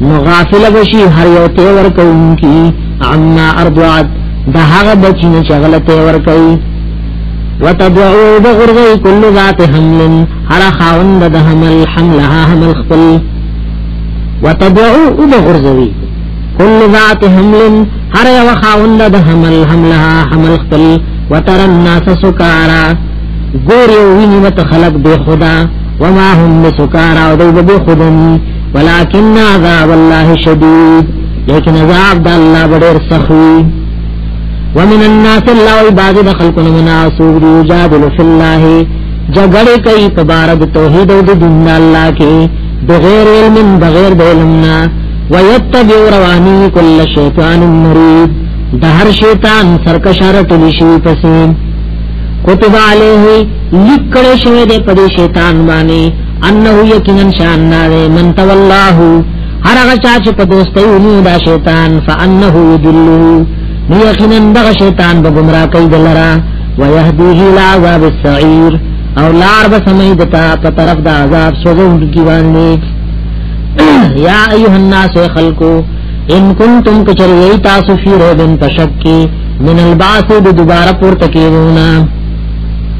نو غافل بشي هر یو ته ور کوونکی عما ارضعت د هغه بچی نه شغله ته ور کوي وتدعو بغرغي كل ذات حمل هر خاوند د حمل حملها حمل خپل وتدعو بغرغي كل ذات حمل هر یو خاوند د حمل حملها حمل خپل وتر الناس سکارا ګور یو ویني مت خلق به خدا وما هم سکارا او دوی به خودنی ولكن عذاب الله شديد لیکن عذاب د الله ډېر سخوي ومن الناس الله بعض د خلقنا مناسوب دی جادل فی الله جګړه کوي په بار د توحید او د دین الله کې بغیر علم بغیر د علمنا ويتبع رواني كل شیطان مرید د هر شیطان سرکشار تلی شي پسې کتب علیه لیکل شوی د پدې شیطان باندې انه یقینا شان دار من تولاه هر هغه چا چې په دوستۍ ونیو دا شیطان فانه یدله نو یقینا دغه شیطان به گمراه کوي دلرا ويهديه الى عذاب السعير او لار به سمې دتا په طرف د عذاب سوزون کی باندې یا ایها الناس خلقو ان کنتم کچری تاسو فی ربن تشکی من الباس د دوباره پورته کیونه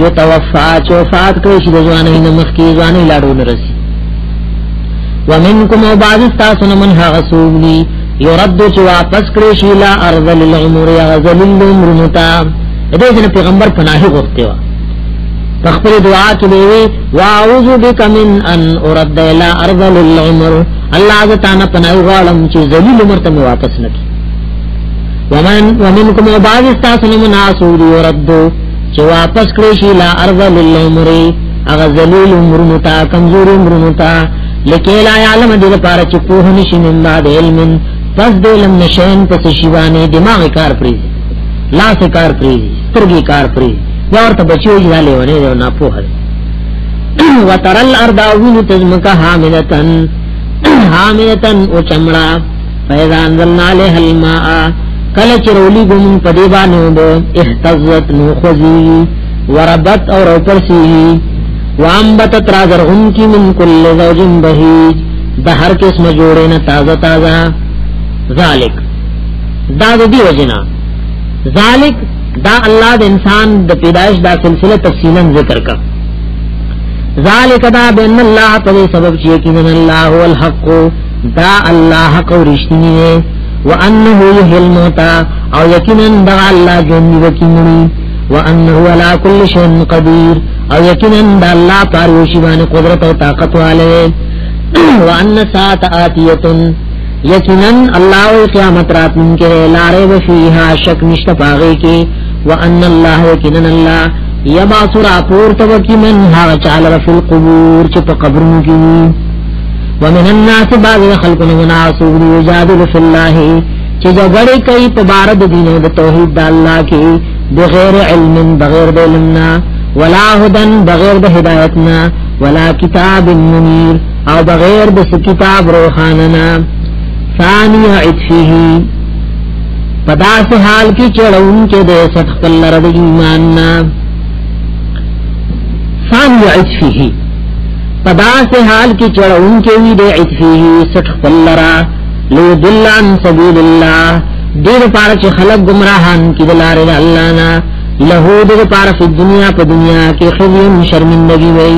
یو توفا چوفات کړی شي د ځواني نه مخکې ځواني لاړو نه رسی ومنکم او بعض تاسو نه من هغه سوګلی یو رد چې واپس کړی شي لا ارض للعمر یا غزل العمر متا دې جن پیغمبر پناهي غوښته وا تخبر دعا کې وی واعوذ بک من ان ارد الى ارض للعمر الله عز تعالی پناهي غواړم چې ذلیل عمر ته واپس نکړي ومن ومنکم او بعض تاسو نه مناسو دی رد چې واپس کړی شي لا ارض للعمر اغه ذلیل عمرونو تا کمزور عمرونو تا لکه لا علم دې لپاره چې په هني شي من بعد علم پس دې لم نشین پس شیوانه دماغ کار پری لاس کار پری سترګي کار پری یا ورته بچو یې لاله ونه نه په هر وترل ارض او وینت زمکه حاملتن حاملتن او چمړه فاذا انزلنا عليها الماء کله چې رولی ګم په دی باندې د احتزت نو خوځي وربت او روپرسي وانبتت را زرهم کی من کل زوج بهیج د هر قسم جوړې نه تازه تازه ذالک دا د دی وجنا ذالک دا الله د انسان د پیدایش دا سلسله تفصیلا ذکر کا ذالک دا بین الله تعالی سبب چې کین الله هو الحق دا الله حق او رښتینی دی وانه یه الموت او یقینا دا الله ژوند وکړي وانه علا کل شیء قدیر او یقینا دا الله پر یوشي باندې قدرت او طاقت والے وان ساعت آتیتن یقینا الله او قیامت رات من کې لارې و فیها شک نشته پاږي کې وان الله یقینا الله یبعث را پورته وکي من ها چاله فی القبور چې په قبرونو کې ومن الناس بعض خلق الناس يجادل في الله چې جګړه کوي په بار د دین او د توحید د الله کې بغیر علم بغیر د علمنا ولا هدن بغیر د هدایتنا ولا کتاب منیر او بغیر د کتاب روحاننا ثانی عطفه پدا سے حال کی چڑھون کے دے سخ پل رد ایماننا ثانی عطفه پدا سے حال کی چڑھون کے وی دے عطفیه سٹ خپل لرا لیدل عن سبیل اللہ دیر پار چی خلق گمراہان کی دلار دا اللہ نا لہو دیر پار فی دنیا پا دنیا کی خضیم شرمندگی وی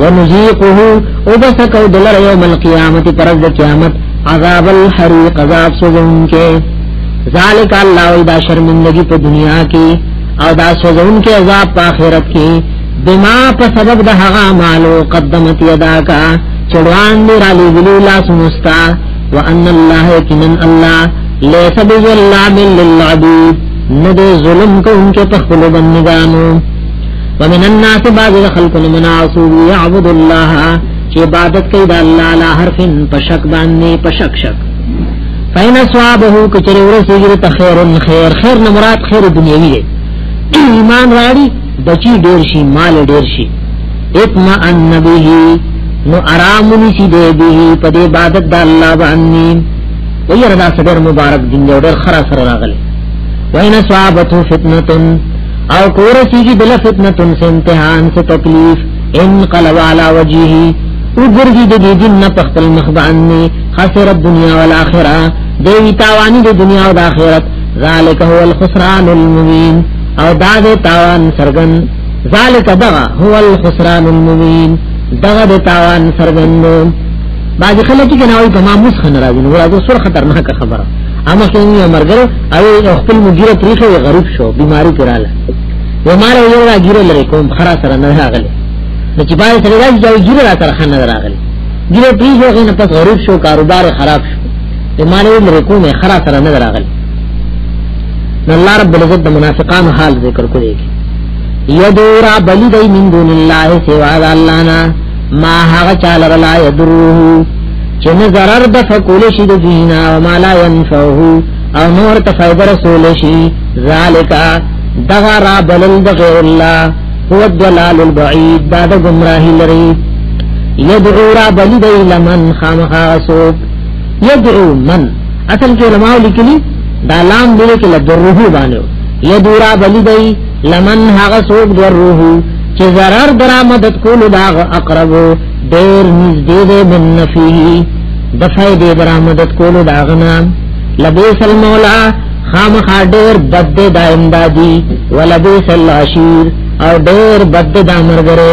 ونزیقه او بسکو دلر یوم القیامت پرز قیامت عذاب الحریق عذاب سوزن کے ذالک اللہ وی دا شرمندگی پا دنیا کی او دا سوزن کے عذاب پا آخرت کی بما په سبب د هغه مالو قدمت یداکا چړوان دی را لګلو لا سمستا وان الله یقینا الله ليس بظلام للعبيد ند ظلم کوونکې په خپل بندګانو ومن الناس بعض خلق من عصو يعبد الله چې عبادت کوي د الله لا حرف په شک باندې په شک شک فین ثوابه کچره ورسېږي ته خیر خیر خیر نه مراد خیر دنیوي ایمان راړي بچی ډیر شي مال ډیر شي اتما النبی نو آرام نسی دے به په دې عبادت د الله باندې ویره دا صدر مبارک دین یو ډیر خرا سره راغلی وین صحابته فتنتن او کورسیږي بل فتنتن سے امتحان سے تکلیف ان قلب علی وجهه وګرځي د دې دین نه پختل مخ باندې خسر الدنیا والآخرة دوی تاوانی د دنیا او د آخرت ذالک هو الخسران المبین او دا دې تاوان سرګن ذالک دغه هو الخسران المبین دغه دې تاوان سرګن باج خلک کې نه وي په ما مسخن راځي نو راځي سور خطرناک خبره اما سنی مرګر او خپل مدیره پریخه غریب شو بیماری کراله و مال یو را ګیره لري کوم خرا سره نه راغله نو چې باید سره راځي یو ګیره را سره خنه راغله ګیره پریخه غینه پس غریب شو کاروبار خراب شو و مال یو لري کوم خرا سره نه راغله نو الله رب العزت د منافقانو حال ذکر کوي یدورا بلی دی من دون الله سوا د الله نه ما هغه چاله ولا یدروه چې نه zarar د فقول شي د دینا او ما لا ينفعه او نور ته فائدہ رسول شي ذالک دغه را بلل د غیر الله هو الضلال البعید دا د گمراهی لري یدعو را بلی دی لمن خامخا سوک یدعو من اصل کې علماء لیکلي دا لام دی کې لدره باندې یدورا بلی دی لمن هغه سوق دره چې zarar درا مدد کول دا اقرب ډیر نږدې دی من نفي د فائدې درا مدد کول دا غنا لبیس المولا خام خاډر بد د امدادي ولبیس العشیر او ډیر بد د امرګره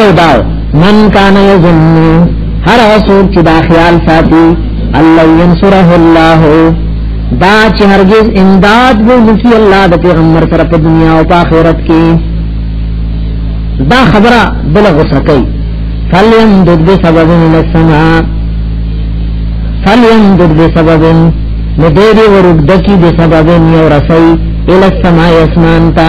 یو دا من کان یظن هر اسور چې دا خیال ساتي الله ينصره الله دا چې هرگز امداد وو نسی الله د پیغمبر سره په دنیا او په آخرت کې دا خبره بل غوسه کوي فلیم دد به سبب من السما فلیم دد به سبب نو دې ورګدکی به سبب یو رسي الى السما اسمان ته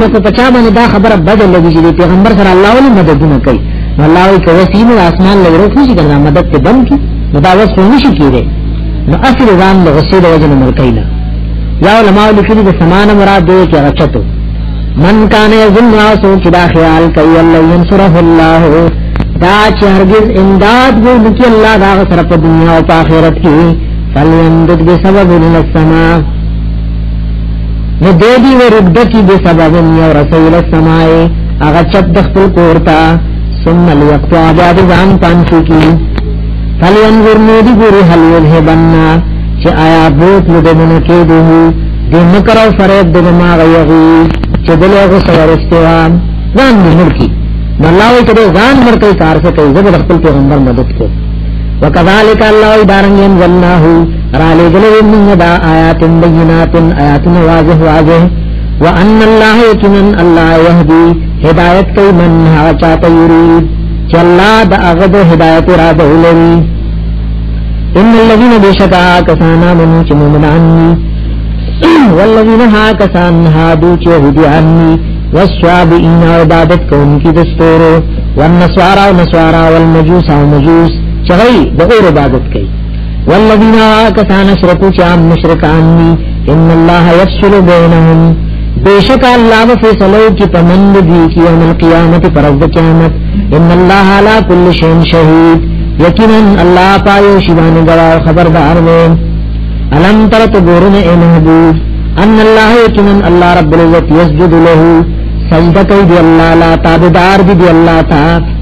نو کو پچا باندې دا خبره بدل لګی چې پیغمبر سره الله ولې مدد نه کوي الله وی کوي چې نو اسمان له ورو کې څنګه مدد ته بند کی نو دا وس نه شي کېږي نو اصل ځان له غصې د وجه نه مرکایلا یا علماء لیکلي د سمان مراد دی چې رچتو من کان یظن واسو چې دا خیال کوي الله ينصره الله دا چې هرگز امداد وو نکي الله دا سره په دنیا او په آخرت کې فلیندد بسبب السماء نو دې دی ورګد کی به سبب یو رسول السماء هغه چت د خپل کورتا ثم ليقطع بعد ځان پانسو کی هل ينظر مودي ګوري هل يذهبنا چې آیا بوت نو دمنه کې دی د مکر او فرید د ما غيغي چې دلې غو سورستوا ځان دې ملکی الله یې کړه ځان مرکه کار څه کوي زبر خپل پیغمبر مدد کو وکذالک الله دارنګ ينزلناه را لګلې موږ دا آیات بینات آیات واضح واضح وان الله یقینا الله یهدی هدایت کوي من ها چاته یرید چې الله د هغه د هدایت را ده ولري ان الذين بشکا کسانا من چې مومنان والذین ها کسان هادو چې هدیان والصابئین عبادت کوونکي د ستورو والنصارى والنصارى والمجوس او مجوس چغی د اور عبادت کوي والذین کسان اشرکو چا مشرکان دی ان الله یفصل بینهم بیشک الله و فیصلو کی پمند دی کی یوم القیامت پر از قیامت ان الله علی کل شیء شهید یقینا الله پایو شیوان گوا خبردار میں الم تر تو گورن اے محبوب ان الله یقینا الله رب العزت یسجد له سجدہ کوي دی الله لا تابعدار دی دی الله تعالی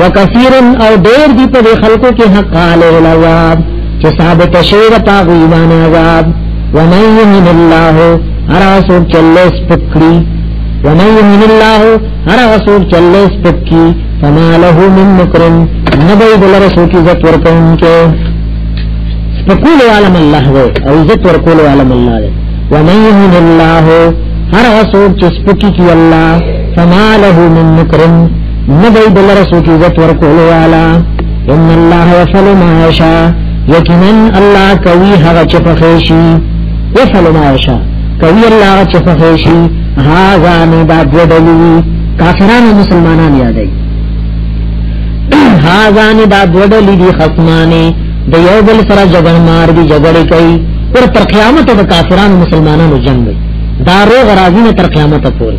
وکثیر او ډیر دی په خلکو کې حق علی العذاب چې ثابت شیر تا غیوان عذاب ومن یهن الله ارا سوک چلس پکری ومن یهن الله ارا سوک چلس پکی فما له من مکرم نبی دل رسول کی عزت ورکون کے سپکول عالم اللہ دے او عزت ورکول عالم اللہ دے ومن یهن الله ارا سوک چسپکی کی اللہ فما له من مکرم نبی دلر سوک عزت ورکولو والا ان الله يفعل ما يشاء یقینا الله کوي هغه چې فخشي يفعل ما يشاء کوي الله هغه چې فخشي هاذا نه دا بدلی کافرانو مسلمانان یادای هاذا نه دا بدلی دي خصمانه د یو بل سره جګړه مار دي جګړه کوي پر تر قیامت د کافرانو مسلمانانو جنگ دا روغ راځي تر قیامت پورې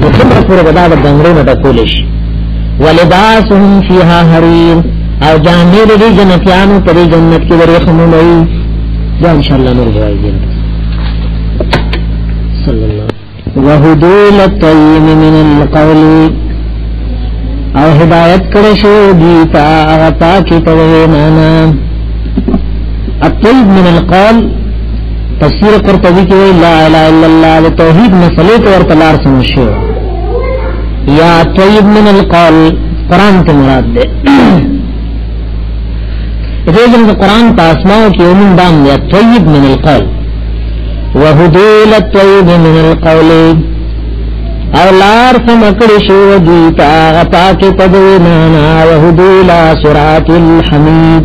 نو څومره پورې به دا د ګنګړو نه ډکول شي ولباسهم فیها حریر او جامې د دې جنتیانو په دې جنت کې ورې خمونه وي دا ان شاء الله نور ځای دی صلی الله وهدو لطیم من القول او هدایت کړی شو دی تا هغه پاکي په وینا نه الطيب من القول تفسیر قرطبی کې وی لا اله الا الله د توحید مسلې ته ورته لار سم شو یا طیب من القول قران ته مراد ده دې جن قران په اسماء کې ومن دام یا طیب من القول وهدول الطیب من القول او لار سم کړی شو دی تا پاکه پدوی نه نه وهدول صراط الحمید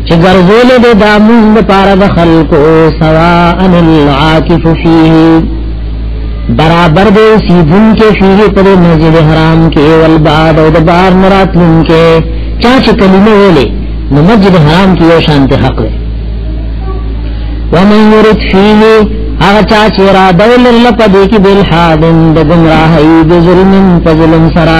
چې ګرځول دې دا مونږ لپاره د خلکو سوا ان العاکف فيه برابر دې سیدن کې فيه پر مسجد حرام کې ول بعد او د بار مراتلون کې چا چې کلمه ویلې نو مسجد حرام کې یو شانته حق دی ومن يرد فيه هغه چا چې را دول لپاره دې کې بل حادن د گمراهي د ظلم په ظلم سره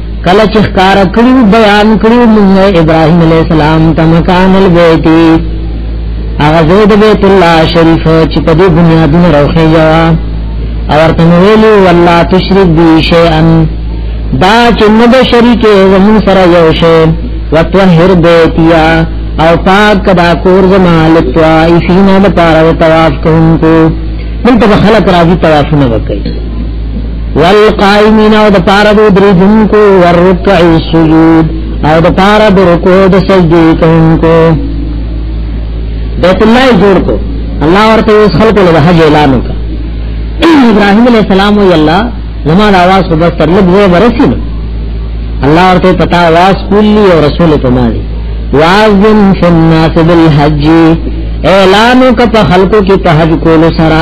کله چې ښکار کړو بیان کړو موږ ابراهيم عليه السلام تمکان البيت هغه زید بیت الله شریف چې په دې بنیادونو راوخی یا او ورته ویلو والله تشرک بی شیئا دا چې نه د شریک زمون سره یو شی وتوهر بیتیا او پاک کدا کور زما لتوا ایفینا د پاره طواف کوونکو دلته خلک راځي طوافونه وکړي والقائمین او د پاره د درځونکو ورکع السجود او د پاره د رکوع د سجدي کوونکو بیت الله جوړ کو الله ورته خلق له حج اعلان وکړ ابراهيم عليه السلام وی الله زما د आवाज په بس تر لږه ورسېد الله ورته پتا आवाज کولی او رسول ته مالي واذن فی الناس بالحج اعلان وکړه خلقو کې تهج کول سره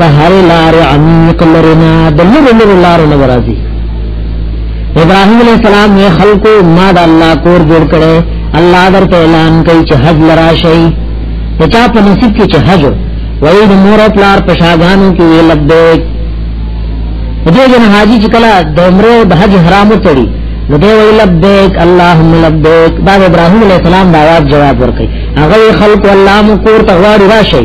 بهر لار عمیق لرنا د لر لر لار نه راځي ابراهيم عليه السلام یې خلکو ما د الله کور جوړ کړي الله درته اعلان کوي چې حج لرا شي چا په نصیب کې چې حج وایي د مور او پلار په شاګانو کې وی لبیک دې جن حاجی چې کله د عمره د حج حرام تړي نو دی وی لبیک اللهم لبیک دا ابراهيم عليه السلام د आवाज جواب ورکړي هغه خلکو الله مو کور ته غواړي راشي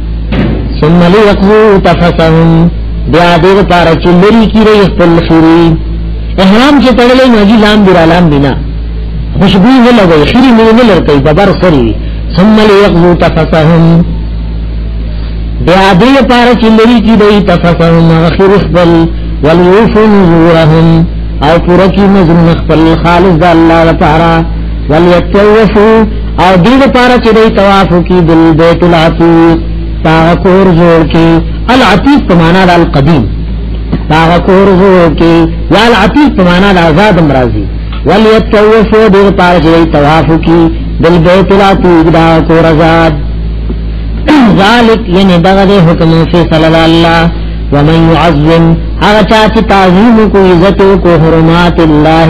ثم ليقضوا تفثهم بیا دې لپاره چې لري کیږي خپل خوري احرام چې تړلې نو جی لام دی لام دینا خوشبو نه لګي خوري نه نه لرتي دبر سری ثم ليقضوا تفثهم بیا دې لپاره چې لري کیږي تفثهم اخر خپل وليوفوا نذورهم او پورا کی نظر خپل خالص د الله لپاره وليتوفوا او دې لپاره چې دوی طواف وکړي د بیت العتیق تا کور جوړ کې العتیق په معنا د القدیم تا کور جوړ کې یا العتیق په معنا د آزاد مرضی وليتوفوا دې لپاره چې دوی طواف وکړي د بیت العتیق دا کور آزاد ذالک یعنی دغه حکم فیصله الله ومن يعظم هغه چا چې تعظیم کو عزت کو حرمات الله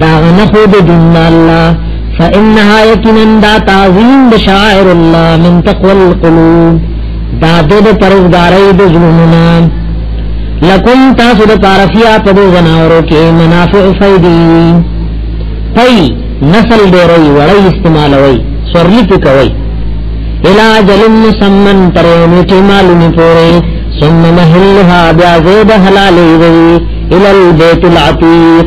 دا غنه خو د دین الله فانها یقینا دا تعظیم بشاعر الله من تقوى القلوب دا د پرزګارۍ د زړونو لکم تاسو د پارسیا په دې زناورو کې منافع فیدی پي نسل ډېرې وړې استعمالوي سورلی کوي الا جلم مسمن تر میټه معلومه پوره ثم محلها بیا زید حلالې وي الى البيت العتيق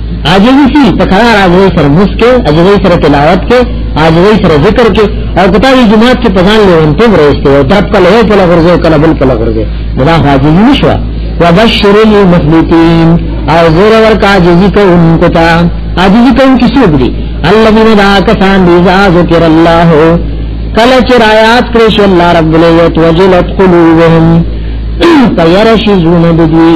عاجزی سی پکار عاجزی سره مس کې عاجزی سره تلاوت کې عاجزی سره ذکر کې او کته یې جماعت کې پزان له انته ورسته او تر کله یو په لغرزه کله بل په لغرزه دا عاجزی نشو وبشر المخلصین او زور ور کا عاجزی کوونکو ته عاجزی کوونکو څوک دي الذين دا کسان دي ذکر الله کله چې آیات کړی شو الله رب العزت وجلت قلوبهم تیرشی زونه دوی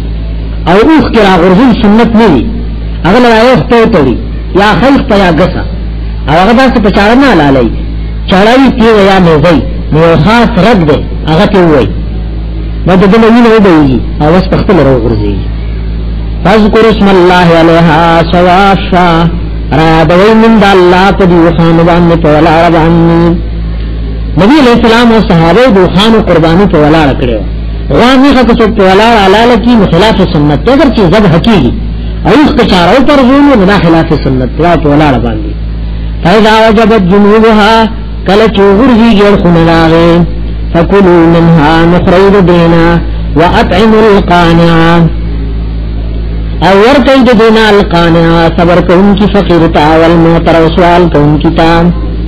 او اوخ کې را غرزول سنت نه وي هغه لا اوخ ته تړي یا خلق ته یا غسا او هغه داسې په چاره نه لالي چړای تی یا نه وي نو خاص رد دی هغه ته وي نو د دې وینه وبېږي او اوس په خپل را غرزي فذكر اسم الله عليها سواشا را دوی من دا اللہ پا دی وخان باندې پا ولا عرب عنی نبی علیہ السلام و صحابه دوخان و قربانی پا ولا رکڑے غوا میخه که څوک په ولاړ حلاله کي نو خلاف سنت دی اګر چې ذبح کېږي او اوس په چارو پر ځونو نو دا خلاف سنت دی او په ولاړ باندې فإذا وجبت جنوبها کله چې وګرځيږي اړخونه د هغې فکلوا منها نو خورئ د دینه وأطعموا القانع او ورکړئ د دینه القانع صبر کوونکي فقیر ته او المعتر او سوال کوونکي ته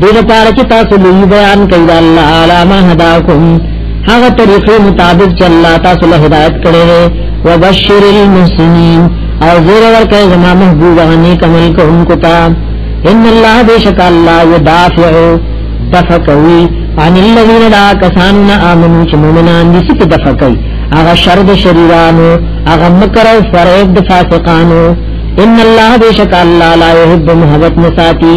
دې لپاره چې تاسو لوی بیان کوي دا الله اعلی ما هداکم هغه طریقې مطابق چې الله تاسو له هدایت کړې وبشر المحسنین او زیر ورکه زما محبوب غنی کمل کوونکو ته ان الله بیشک الله یدافع دفقوی عن الذین لا کسان آمنو چې مؤمنان دي څه دفقوی هغه شر د شریرانو هغه مکر او فریب د فاسقانو ان الله بیشک الله لا یحب محبت مساتی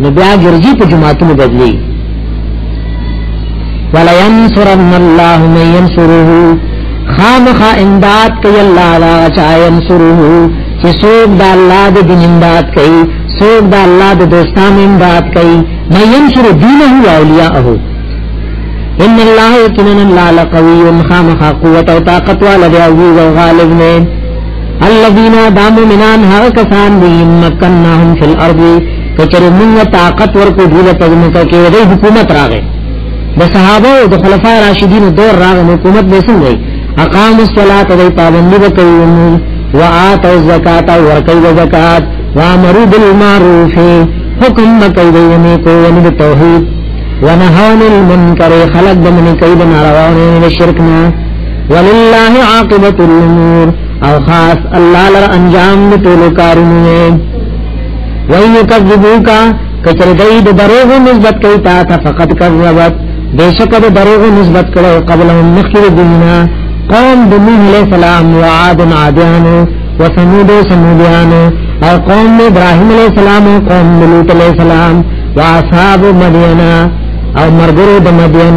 نو بیا ګرځي په جماعتونو بدلی ولا ينصرن الله من ينصره خامخ امداد کوي الله لا چا ينصره چې څوک د الله د دین امداد کوي څوک د الله د دوستانو امداد کوي من ينصر دينه واولياءه ان الله يكن الله لقوي خامخ قوت او طاقت والا دی او غالب نه الذين دامو منان هغه کسان دي مکنهم فی الارض کچره موږ طاقت ورکو دی له پزمکه کې د حکومت راغې د صحابه او د خلفای راشدین دور راغې حکومت به څنګه اقام الصلاه د پابندی وکړي او اتو الزکات او ورکړي زکات و امر بالمعروف حکم مکوي د نیکو ونی د توحید ونهون المنکر خلق د منکر د ناروا او شرک نه ولله عاقبت الامور او خاص الله لر انجام د ټول کارونه وي یکذبوک کچر دای د دروغ نسبت کوي تا ته فقط کذبت بیشک د دروغ نسبت کړو قبل هم مخکې دینا قوم د نوح علیہ السلام و عاد عادیان و ثمود ثمودیان او قوم ابراهیم علیہ السلام او قوم لوط علیہ السلام و اصحاب مدینہ او مرګرو د مدین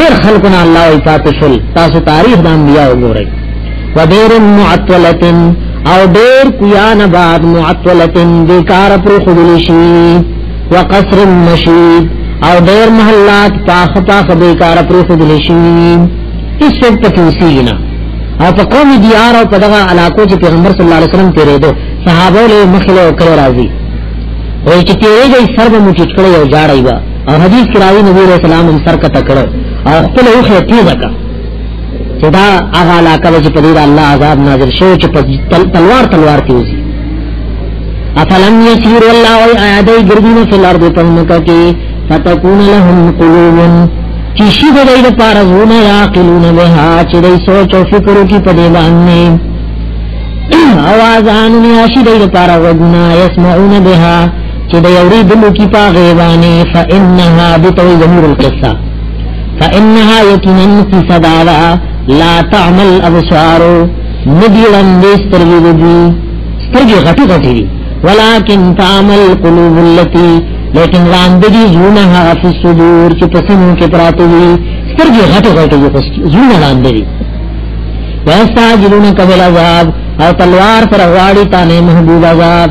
ډیر خلقنا الله وی پاتې شول تاسو تاریخ د انبیاء وګورئ ودیر معطلتن او ډیر کویان بعد معطلتن بیکار پر خودلی شي وقصر مشید او ډیر محلات پاخ پاخ بیکار پر خودلی شي هیڅ څه پکې وسیږي او په قومي دیار او په دغه علاقو چې پیغمبر صلی الله علیه وسلم تیرېدو صحابه له مخله او کړه راځي وای چې تیرېږي سر به مو چټکړې او جاړې او حدیث کې راوي نبی رسول الله هم سر کته کړو او خپل اوخه تیزه کا چې دا هغه علاقه چې په دې الله عذاب نازل شو چې په تلوار تلوار کې وځي افلم یسیر الله او ایادی ګرځینه په لار دې په مکه کې فتكون لهم قلوب چې شي د دې لپاره زونه یا قلون بها چې دې سوچ او فکر کې په دې باندې اوازان یا شي د دې لپاره وګنا یسمعون بها چې د یوري دلو کی پا غیبانی فإنها بتوی ضمیر القصه فإنها یقینا قصه دارا لا تعمل ابصار ندی لندې سترګې دي سترګې غټي غټي دي ولكن تعمل قلوب التي لیکن وړاندې دي زونه هغه په صدور چې په سینو کې پراته دي سترګې غټي غټي دي زونه وړاندې دي واستا جنون کبل عذاب او تلوار پر غواړي تانه محبوب عذاب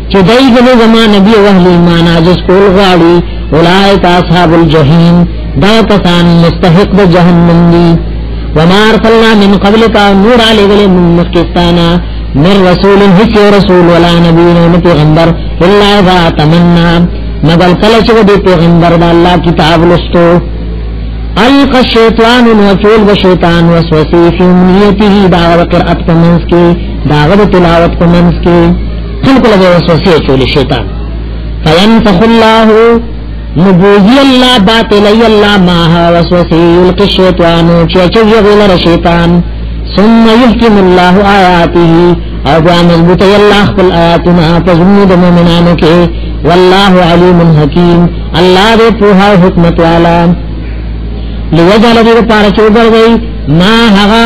چې دای ګنې زما نبی او اهل ایمان عاجز کول غواړي اولئک اصحاب الجحیم دا کسان مستحق د جهنم دي وما ارسلنا من قبلك نور علی ګل من مکستانا من رسول هیڅ رسول ولا نبی نه پیغمبر الا اذا تمنا مگر کله چې د پیغمبر د الله کتاب لستو الق الشیطان وفول بشیطان وسوسی فی امنیته دا قرأت پمنس کی دا غد تلاوت پمنس کی خلق له وسوسې چول شیطان فینفخ الله نبوذی الله باطل ای الله ما ها وسوسه یلقی الشیطان چې چې یغلر شیطان ثم یحکم الله آیاته او بیا مضبوط ای الله خپل آیاتنا پزمو د مؤمنانو کې والله علیم حکیم الله دې په حکمت والا لوجه لدی پارچو ګرځي ما هغه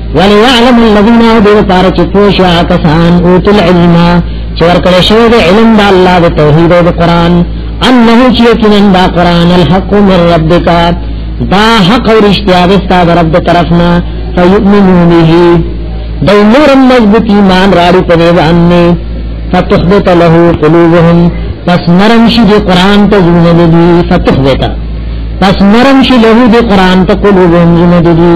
وليعلم الذين دې پار چې پوښا کسان او تل علم چې ورکړې شوی د علم د الله د توحید او د قران انه چې یقینا دا قران الحق من ربک دا حق او رښتیا د ستاد رب طرفنا فیؤمنون به دای نور مضبوط ایمان راړي په دې باندې فتخبت له قلوبهم پس نرم شي د قران ته ژوند دي فتخبت پس نرم شي له د قران ته قلوبهم ژوند دي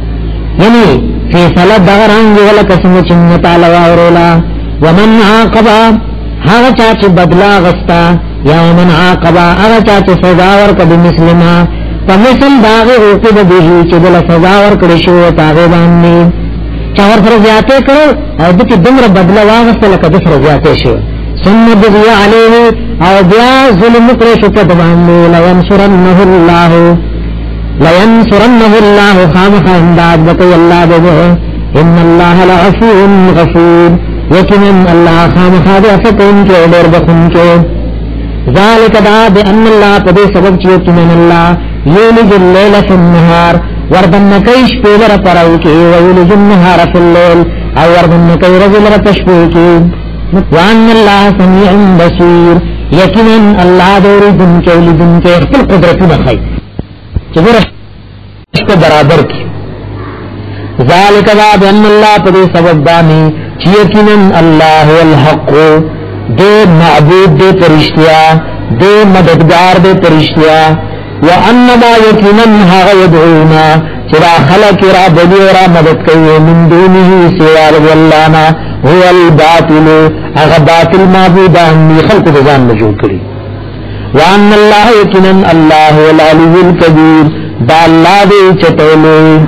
یعنی فیصله دغه رنګ ولا قسم چې موږ تعالی ورولا ومن عاقبا هغه چا چې بدلا غستا یا ومن عاقبا هغه چا چې سزا ورکړه د مسلمه په مثل داغه اوپه د دې چې دل سزا ورکړي شو هغه باندې چا ور پر زیاته کړو او د دې دمر بدلا واغسته لکه د سره زیاته شو ثم بغي عليه او بیا ظلم کړی شو په باندې لو انصرنه الله لینصرنه الله خامخ امداد بکی اللہ بده ان الله لعفو غفور یقینا الله خامخ دې افقون کې ډېر بخون کې ذالک دا بان الله په دې سبب چې یقینا الله یولج الليل فی النهار وردن کوي شپې لره پرو کې ویولج النهار فی الليل او وردن کوي ورځ لره پښپو کې وان الله سميع بصير یقینا الله دور دن کې لدن کې خپل قدرتونه خای چې ګوره څه برابر کی ذالک ذا بان الله په دې سبب باندې چې یقینا الله الحق دې معبود دې پرشتیا دې مددگار دې پرشتیا وانما یقینا هغه يدعونا چې دا خلک را بلی را مدد کوي من دونه سوا الله نه هو الباطل هغه باطل معبودان دي خلق د ځان نه جوړ کړی وان الله یقینا الله العلی الکبیر دا الله دې چټلې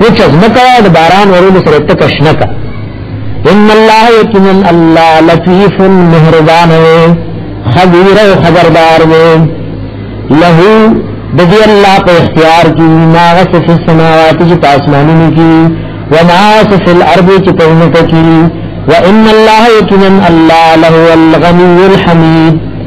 وچ از مکا د باران ورولو سره تکش نکا ان الله یقین الله لطیف مهربان خبیر او خبردار دی له د دې الله په اختیار کې ما غس فی السماوات چې په اسمانونو کې و ما غس فی الارض چې په ځمکه کې وان الله یقین الله له الغنی الحمید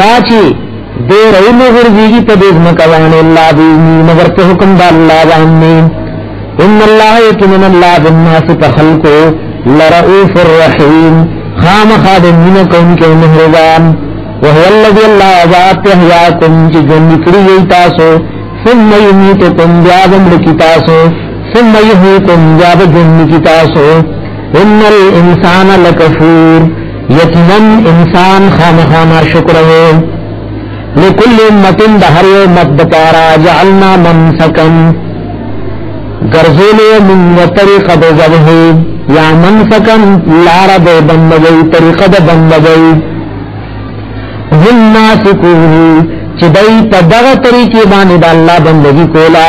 دا چې دې رونو ورځيږي په دې ځمکه باندې الله دې مگر په حکم د الله باندې ان الله یکمن الله بالناس تخلقو لرؤوف الرحیم خامخا د مين کوم کې مهربان وهو الذي الله ذات احیاکم چې جن کړی تاسو ثم یمیتکم بیا بمړ کی تاسو ثم یحییکم بیا بجن کی تاسو ان الانسان لکفور یقینا انسان خامخا نا شکر وو لکل امتن د هر یو مت د پارا جعلنا من سکن ګرځولې من طریقه د ذبح یا من سکن لار د بندګۍ طریقه د بندګۍ هم ناسکو چې دای په دغه طریقې باندې د الله بندگی کولا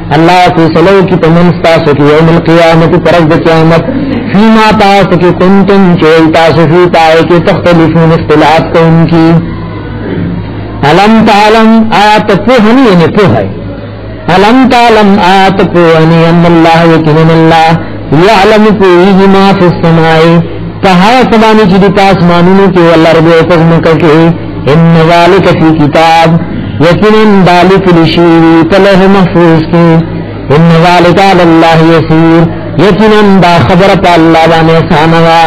الله فیصلو کی پمن ستاسو کی یوم القیامت پرز دا قیامت فیما تاسو کی کنتم چوئی تاسو فی پائے کی تختلفون اختلاف کن کی علم تعلم آیات پوہنی یعنی پوہ ہے علم تعلم آیات پوہنی ان اللہ یکنن اللہ یعلم کویږي ما فی السماء په هغه څه باندې چې د آسمانونو کې ولرد او په ځمکه کې ان ذالک فی کتاب یقینا ذالک لشی په له محفوظ کې ان ذالک علی الله یسیر یقینا دا خبره په الله باندې سانوا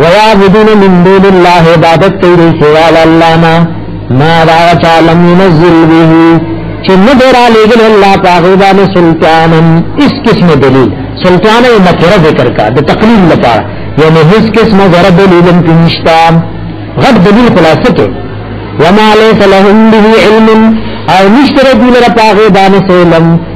ويعبدون من دون الله عبادت کوي دی سوا الله ما ما دا چا لم ينزل به چې نه درا لګل الله پاغه باندې سلطانن اس قسم دلیل سلطان یې مکره ذکر کا د تقلیل لپاره یعنی هیڅ قسم غره دلیل نشتا غد دلیل خلاصه کې وما ليس لهم به علم او نشتره دی لپاره باندې سلم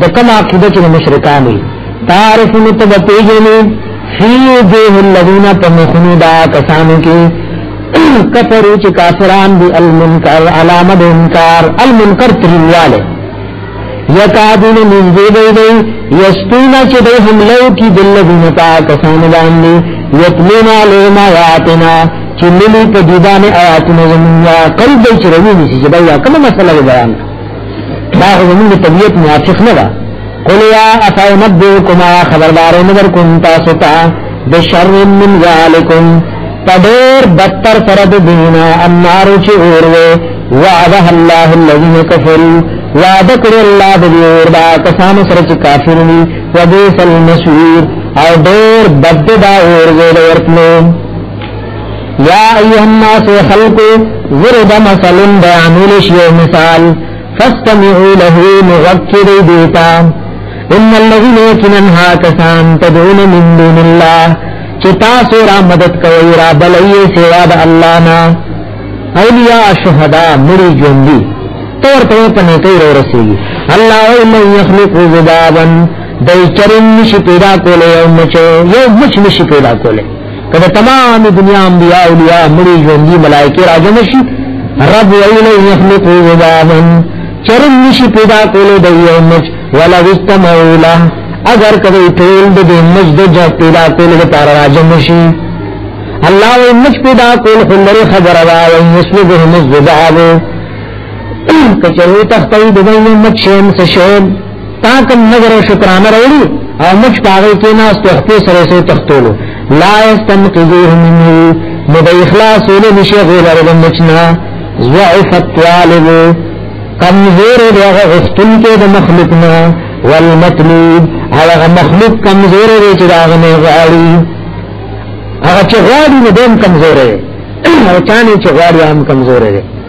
د کوم عقیده چې مشرکان دي تعرف متبتیجنی فی دیه الذین تمخنو دا کسانو کې کفرو چې کافران دي المنکر علامه د انکار المنکر تریواله یکادون نزدې دی دی یستونا چې د حملو کې دل دین تا کسان باندې یتلون علیهم آیاتنا چې ملي په دیدانه آیاتونه زمونږه قلب چې روي نشي چې دا کومه مسله بیان دا زمونږ طبیعت موافق نه ده قل یا افنبئکما خبردار نظر کوم تاسو ته بشر من ذالکم پدیر بدتر فرد دینا النار چی اوروے وعده الله الذين كفروا وعده کر الله د اور دا کسان سره چې کافر دي وبئس المصير او ډېر بد دا اور ورتلو یا ایها الناس خلقوا ضرب مثل بیانول شی مثال فاستمعوا له مغکر دیتا ان الذين يكننها كسان تدعون من دون الله چتا سورا مدد کوي را بلئی سوا د الله نا اولیاء شهدا مری جوندی تور ته په نیکي رو رسیږي الله او من يخلق ذبابا دای چرم نشي پیدا کوله یو مچ یو مچ نشي پیدا کوله کله تمام دنیا انبیاء اولیاء مړي ژوندۍ ملائکه راځم شي رب ویل یخلق غبابا چرم نشي پیدا کول د یو مچ ولا استمولا اگر کله ټول د مچ د جا پیدا کول د پار راځم شي الله یې مچ پیدا کول خلره خبره وا او یسلبه مزدابو کچرو تختوی دغیو مچین سشین تاکم نظر او شکرانه راوړي او مچ پاغې کې نه است خپل سره سره تختولو لا استنقذوه منه مد اخلاص له نشه غیر د مچنا ضعف الطالب کمزور دی هغه غفتن کې د مخلوق نه والمطلوب هغه مخلوق کمزور دی چې دا غنه غاړي هغه چې غاړي نه دم کمزور دی او چانه چې غاړي هم کمزور دی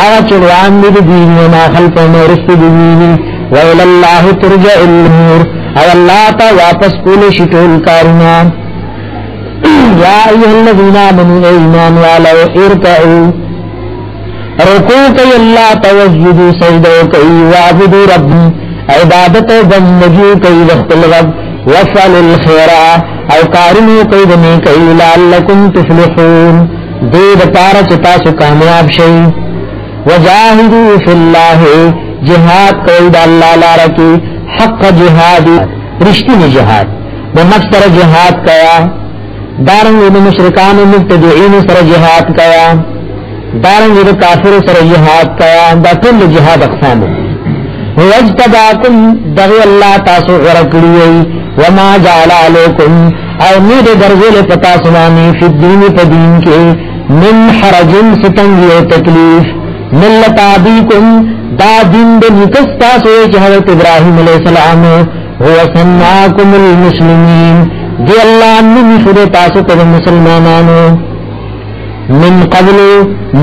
هغه چې وړاندې دي دینه ما خلق نو رسې دي ویل الله ترجع الامور او الله ته واپس کول شي ټول کارونه یا ایه الذین آمنوا ایمان والو ارکعوا رکوع کوي الله توجد سجده کوي واعبد رب عبادت او بندگی کوي وخت لغب وصل الخير او کارونه کوي د نیکي لعلکم تفلحون دې د پاره چې تاسو کامیاب شئ وجاهدوا فی الله جهاد کوي د الله لار کې حق جهاد رښتینی جهاد د نفس سره جهاد کیا دارنګ د مشرکانو مبتدعين سره جهاد کیا دارنګ د کافر سره جهاد کیا دا ټول جهاد اقسام دي هو اجتباکم دغی اللہ تاسو غرق لیئی وما جعل علیکم او نی دے گرزول پتا سوانی فی الدین پا دین کے من حرجن ستنگی و تکلیف ملت آبیکم دا دین دے نکستا سوئے چی حضرت ابراہیم علیہ السلام هو سمعاکم المسلمین دی اللہ نمی خود تاسو پر مسلمانانو من قبل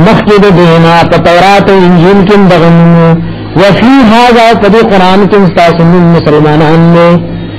مخجد دینا پا تورات و انجیل کم دغنمو وفی حاضر پدی قرآن کم ستاسو من مسلمانانو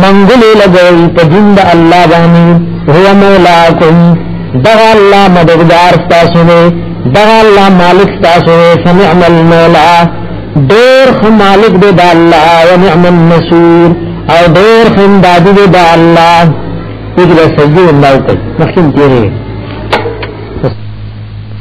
منګلې لګوي په دین د الله باندې هو مولاکم دغه الله مددگار تاسو نه دغه الله مالک تاسو نه سمعم المولا ډېر مالک دې د الله او نعم النصير او ډېر خندادي دې د الله دې سجده الله ته مخکې کېږي